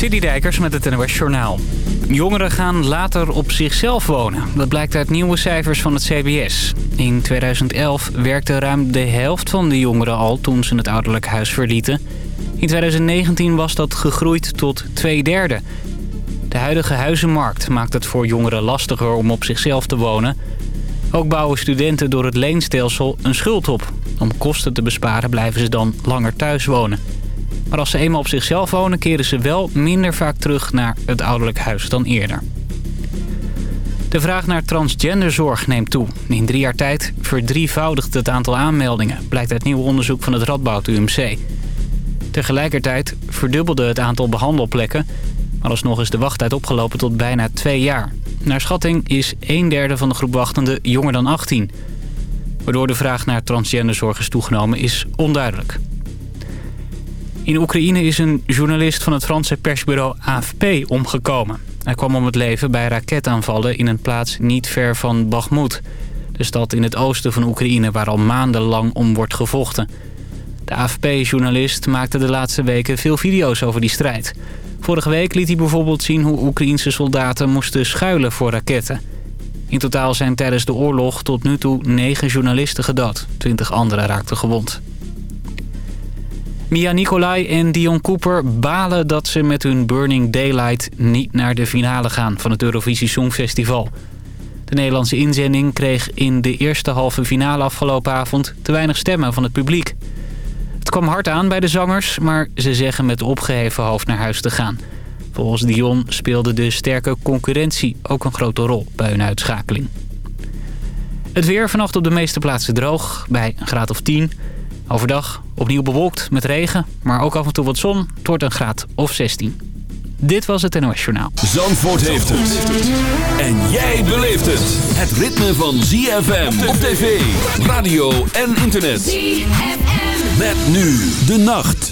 Dijkers met het NOS Journaal. Jongeren gaan later op zichzelf wonen. Dat blijkt uit nieuwe cijfers van het CBS. In 2011 werkte ruim de helft van de jongeren al toen ze het ouderlijk huis verlieten. In 2019 was dat gegroeid tot twee derde. De huidige huizenmarkt maakt het voor jongeren lastiger om op zichzelf te wonen. Ook bouwen studenten door het leenstelsel een schuld op. Om kosten te besparen blijven ze dan langer thuis wonen. Maar als ze eenmaal op zichzelf wonen... keren ze wel minder vaak terug naar het ouderlijk huis dan eerder. De vraag naar transgenderzorg neemt toe. In drie jaar tijd verdrievoudigt het aantal aanmeldingen... blijkt uit nieuw onderzoek van het Radboud UMC. Tegelijkertijd verdubbelde het aantal behandelplekken... maar alsnog is de wachttijd opgelopen tot bijna twee jaar. Naar schatting is een derde van de groep wachtenden jonger dan 18. Waardoor de vraag naar transgenderzorg is toegenomen is onduidelijk. In Oekraïne is een journalist van het Franse persbureau AFP omgekomen. Hij kwam om het leven bij raketaanvallen in een plaats niet ver van Bakhmut. De stad in het oosten van Oekraïne waar al maandenlang om wordt gevochten. De AFP-journalist maakte de laatste weken veel video's over die strijd. Vorige week liet hij bijvoorbeeld zien hoe Oekraïense soldaten moesten schuilen voor raketten. In totaal zijn tijdens de oorlog tot nu toe negen journalisten gedood. Twintig anderen raakten gewond. Mia Nicolai en Dion Cooper balen dat ze met hun Burning Daylight niet naar de finale gaan van het Eurovisie Songfestival. De Nederlandse inzending kreeg in de eerste halve finale afgelopen avond te weinig stemmen van het publiek. Het kwam hard aan bij de zangers, maar ze zeggen met opgeheven hoofd naar huis te gaan. Volgens Dion speelde de sterke concurrentie ook een grote rol bij hun uitschakeling. Het weer vannacht op de meeste plaatsen droog, bij een graad of 10. Overdag opnieuw bewolkt met regen, maar ook af en toe wat zon. Het wordt een graad of 16. Dit was het NOS Journaal. Zandvoort heeft het. En jij beleeft het. Het ritme van ZFM op tv, radio en internet. ZFM. Met nu de nacht.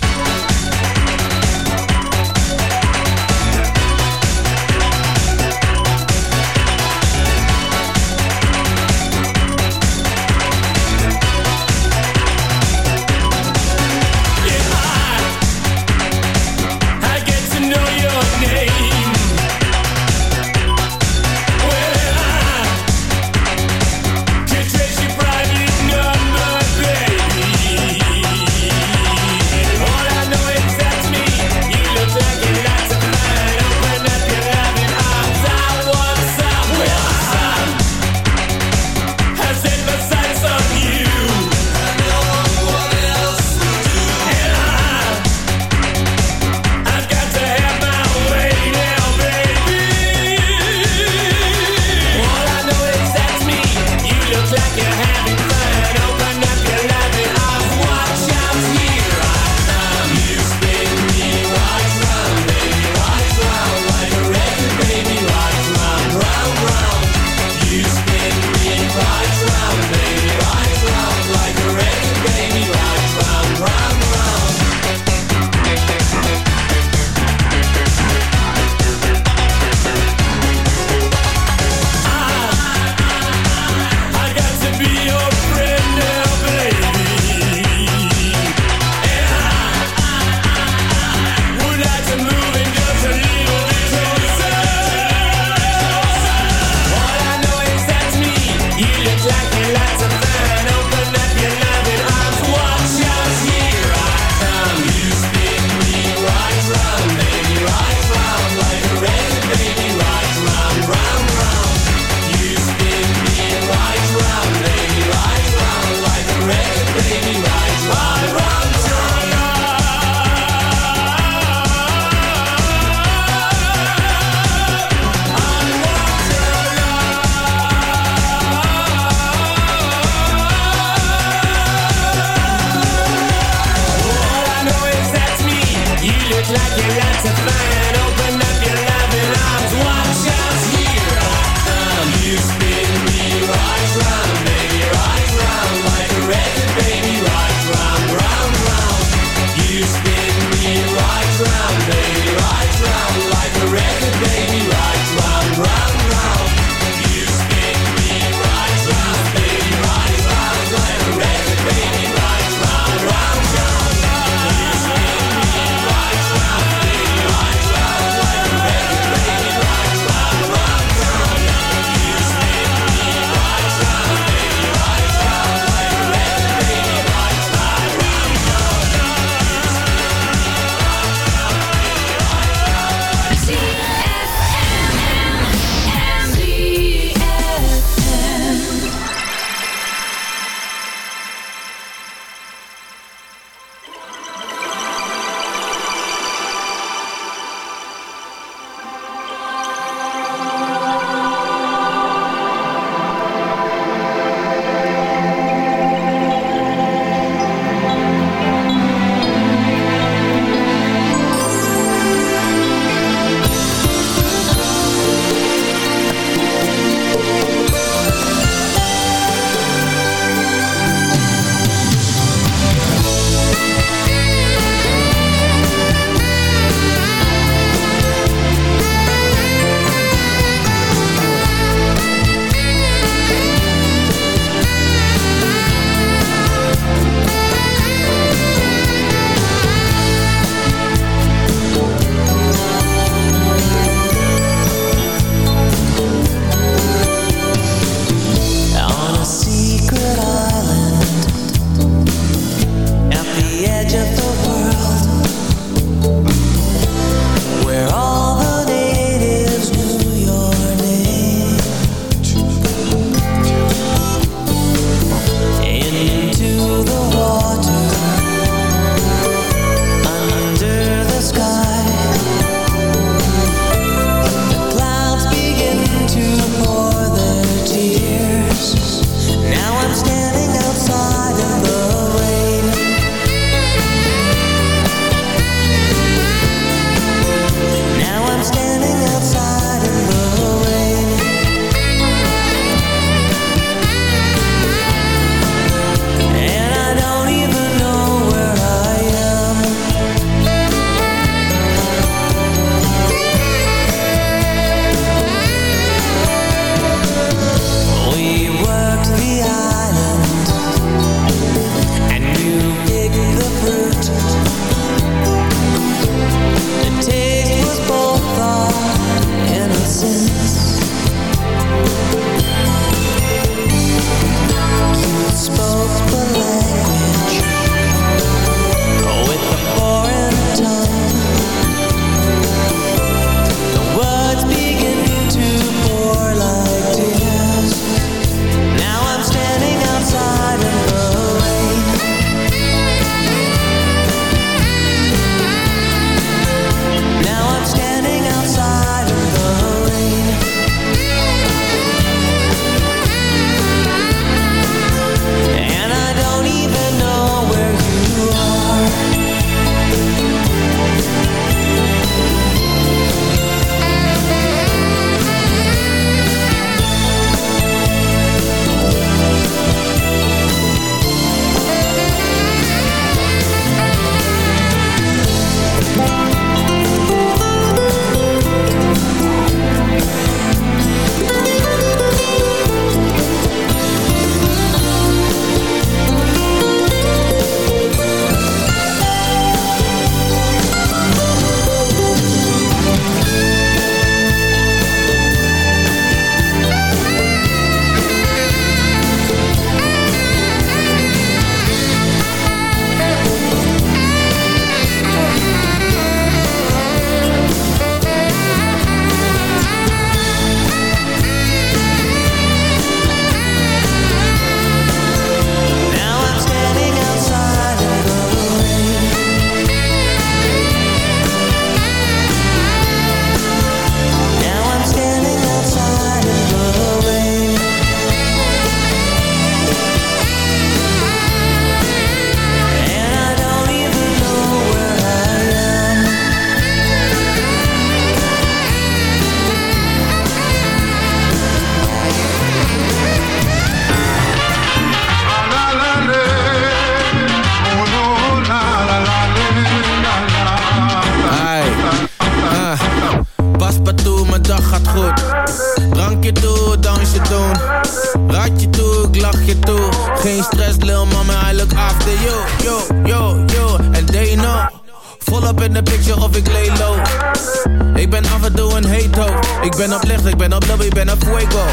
Fuego.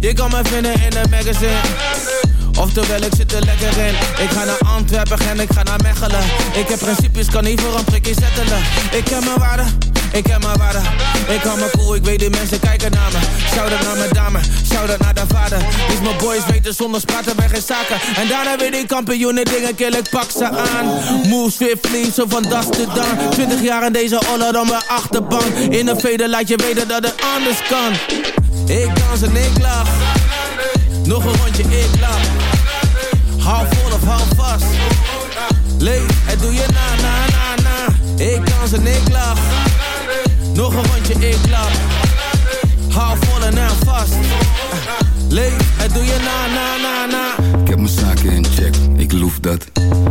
Je kan me vinden in een magazine. Oftewel, ik zit er lekker in. Ik ga naar Antwerpen en ik ga naar Mechelen. Ik heb principes, kan niet voor een prikje zettelen. Ik heb mijn waarde, ik heb mijn waarde. Ik hou me cool, ik weet die mensen kijken naar me. Shout-out naar mijn dame, shout-out naar de vader. Is mijn boys weten zonder spraten bij geen zaken. En daarna weer die kampioenen dingen kill, ik pak ze aan. Move swiftly, zo van das to dan. 20 jaar in deze oller dan mijn achterbank. In een veder laat je weten dat het anders kan. Ik dans en ik lach. Nog een rondje, ik lach. Hou vol of hou vast. Leef, het doe je na, na, na, na. Ik dans en ik lach. Nog een rondje, ik lach. Hou vol en aan vast. Leef, het doe je na, na, na, na. Ik heb mijn zaken in check, ik loef dat.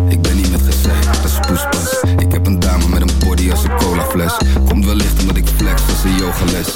Ik ben niet met gezeik, dat is poespas. Ik heb een dame met een body als een colafles. Komt wellicht omdat ik flex als een yogales.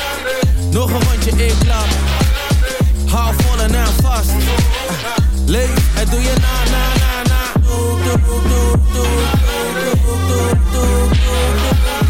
nog een rondje, ik klap. Hou vol en aan vast. Leef, het doe je na, na, na, na. Doe, doe, doe, doe, doe, doe, doe, doe,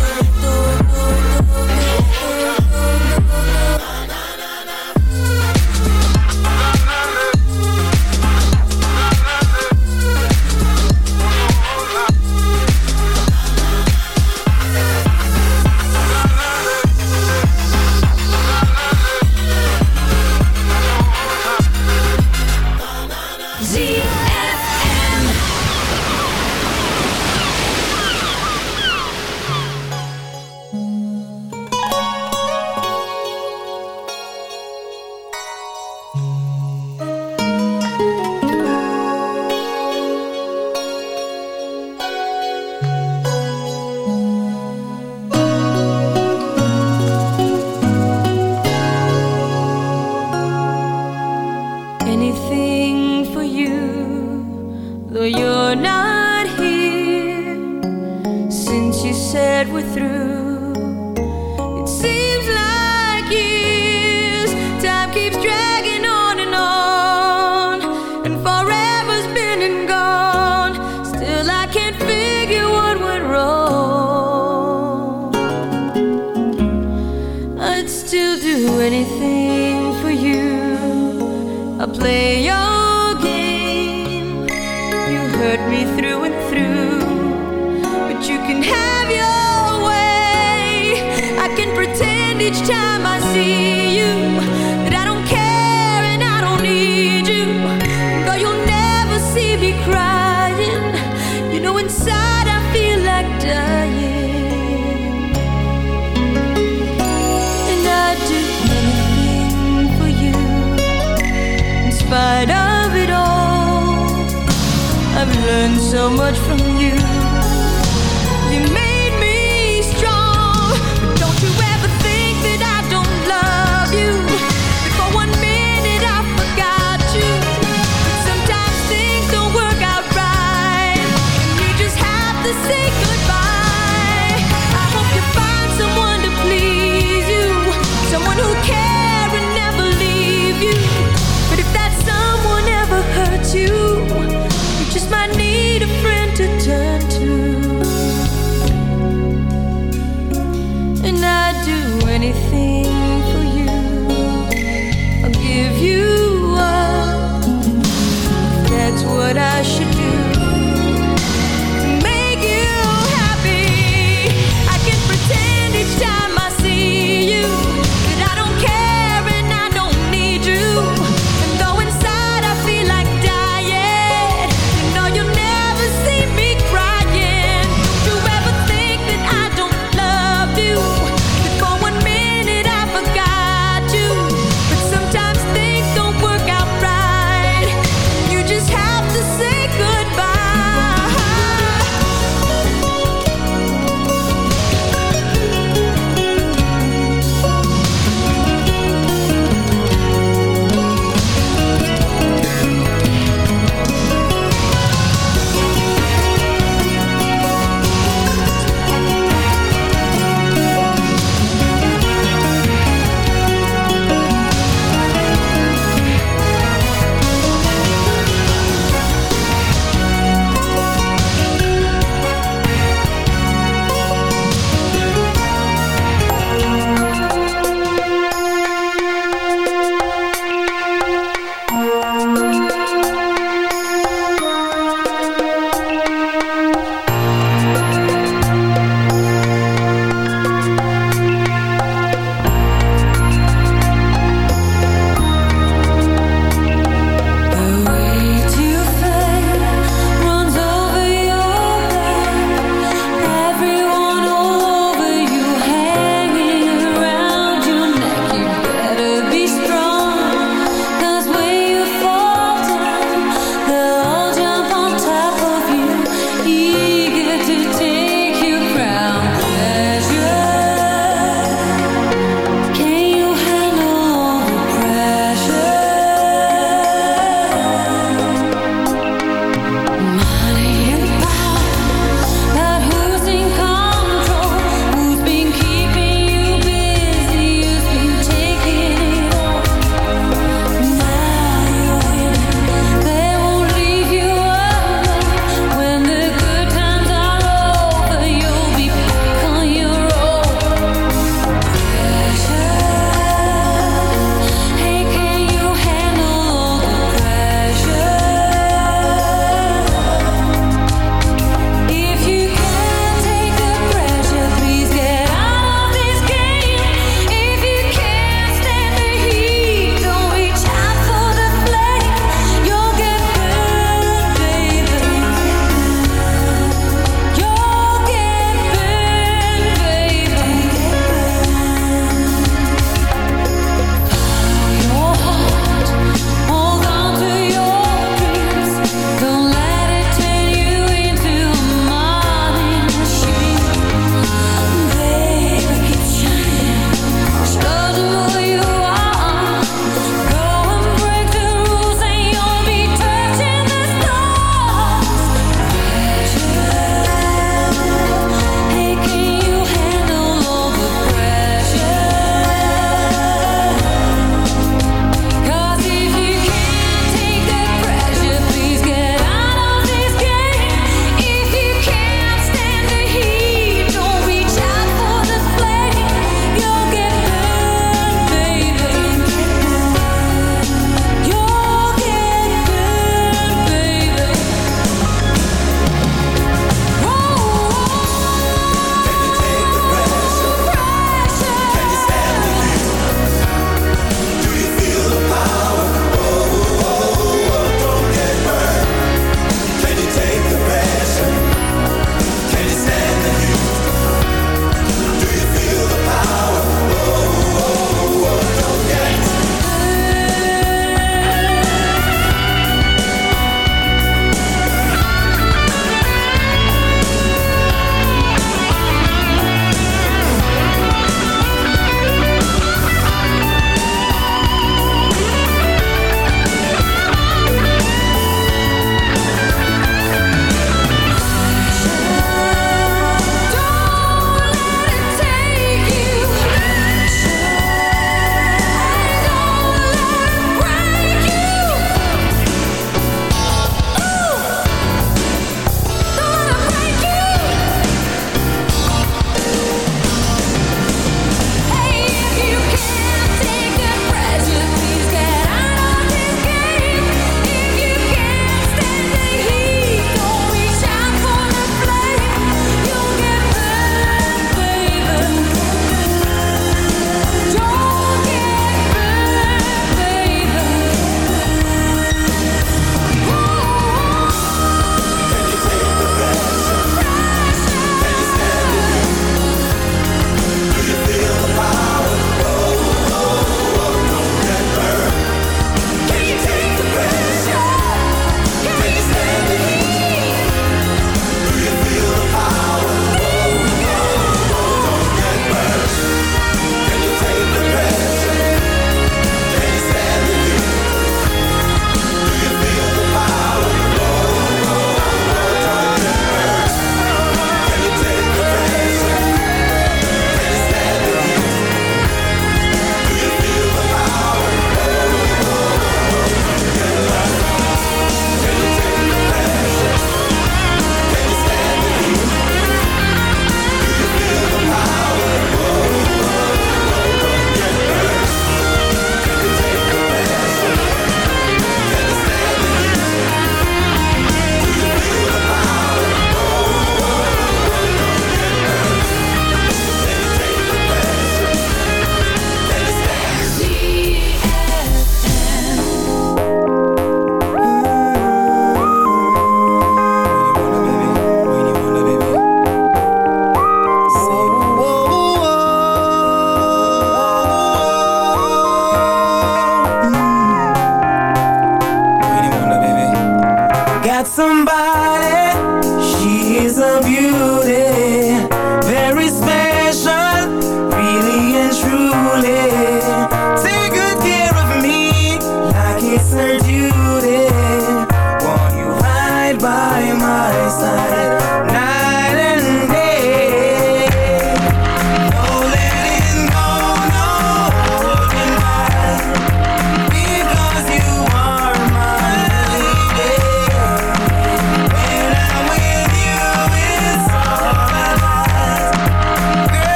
said we're through. each time I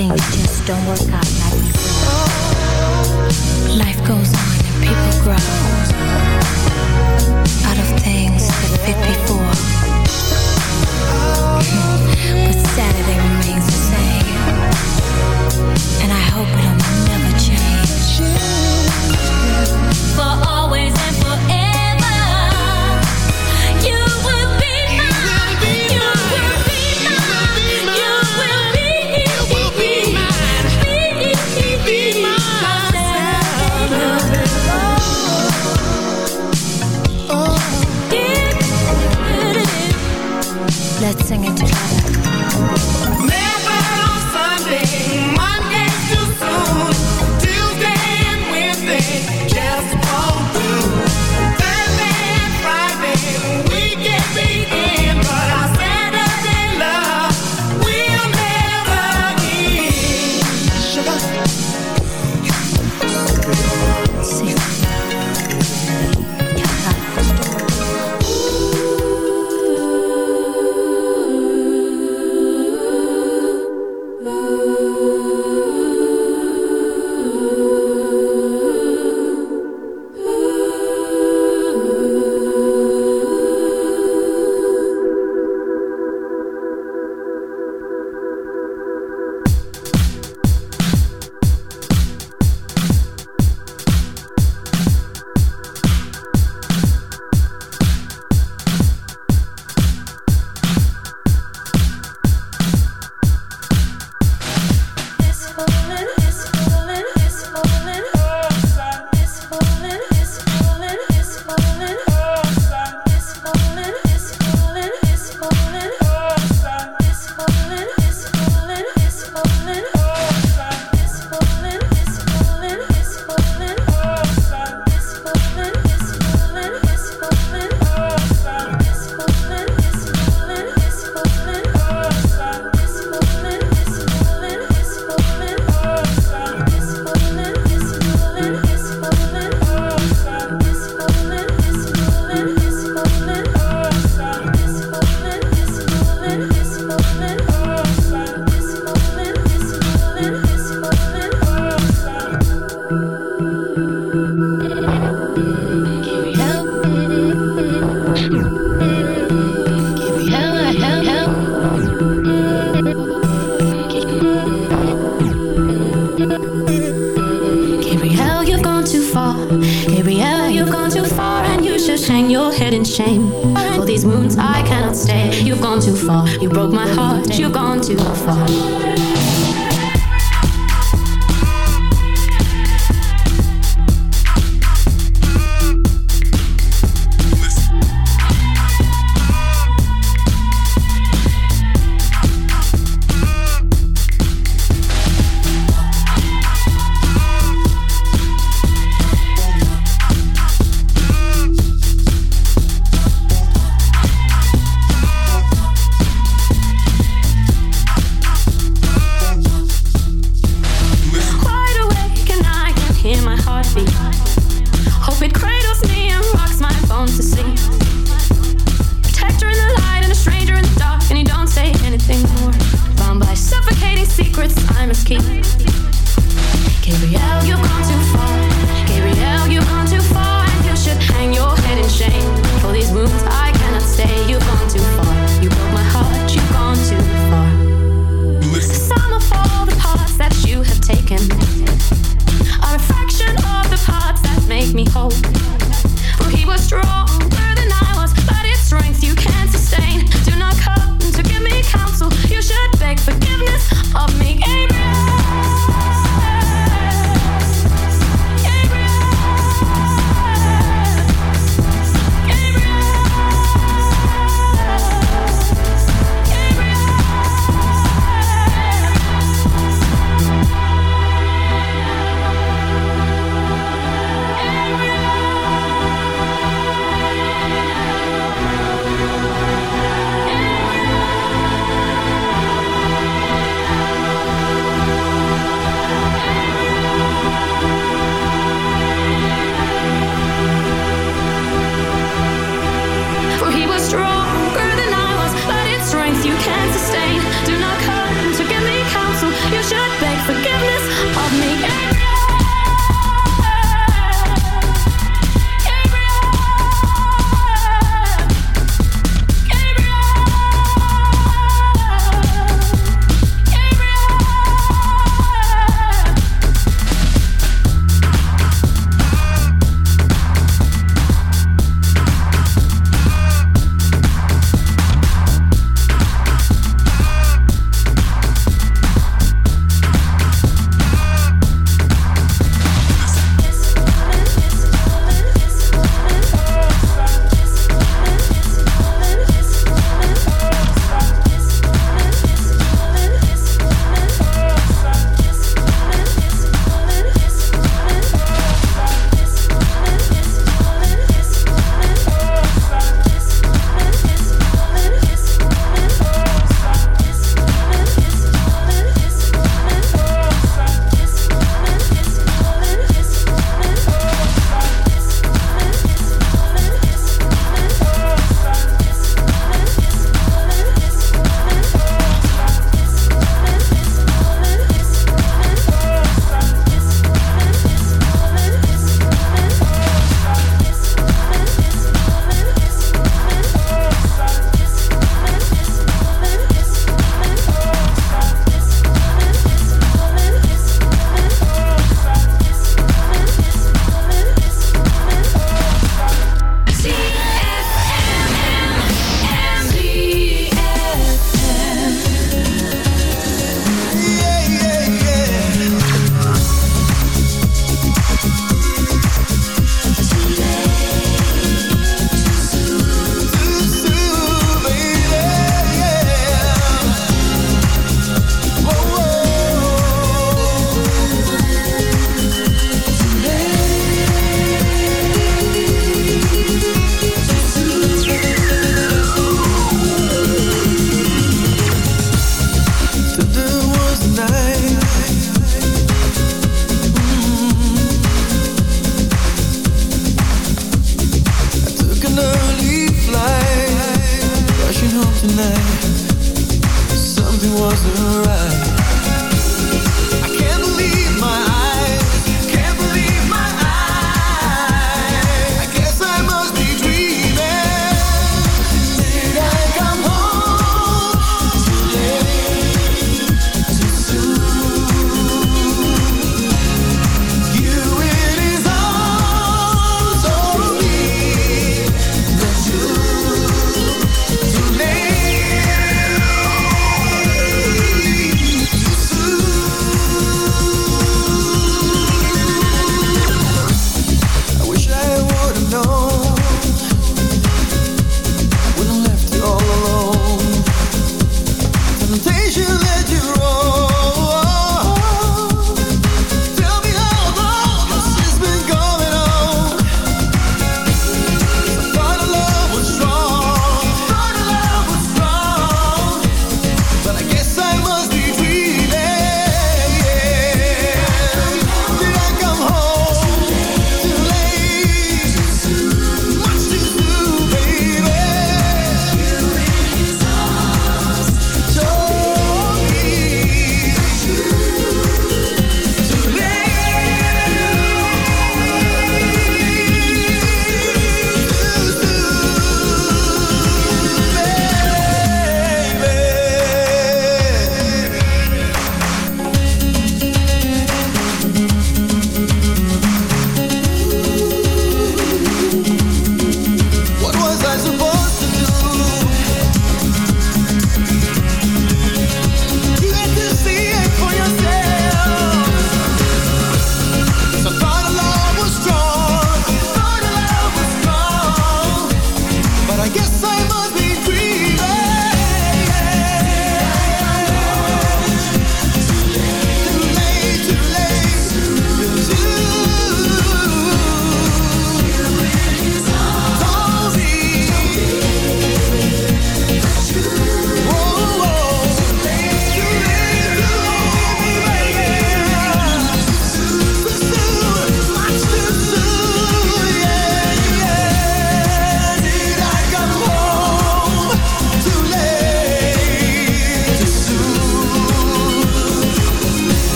things just don't work out like before. Life goes on and people grow out of things that fit before. but Saturday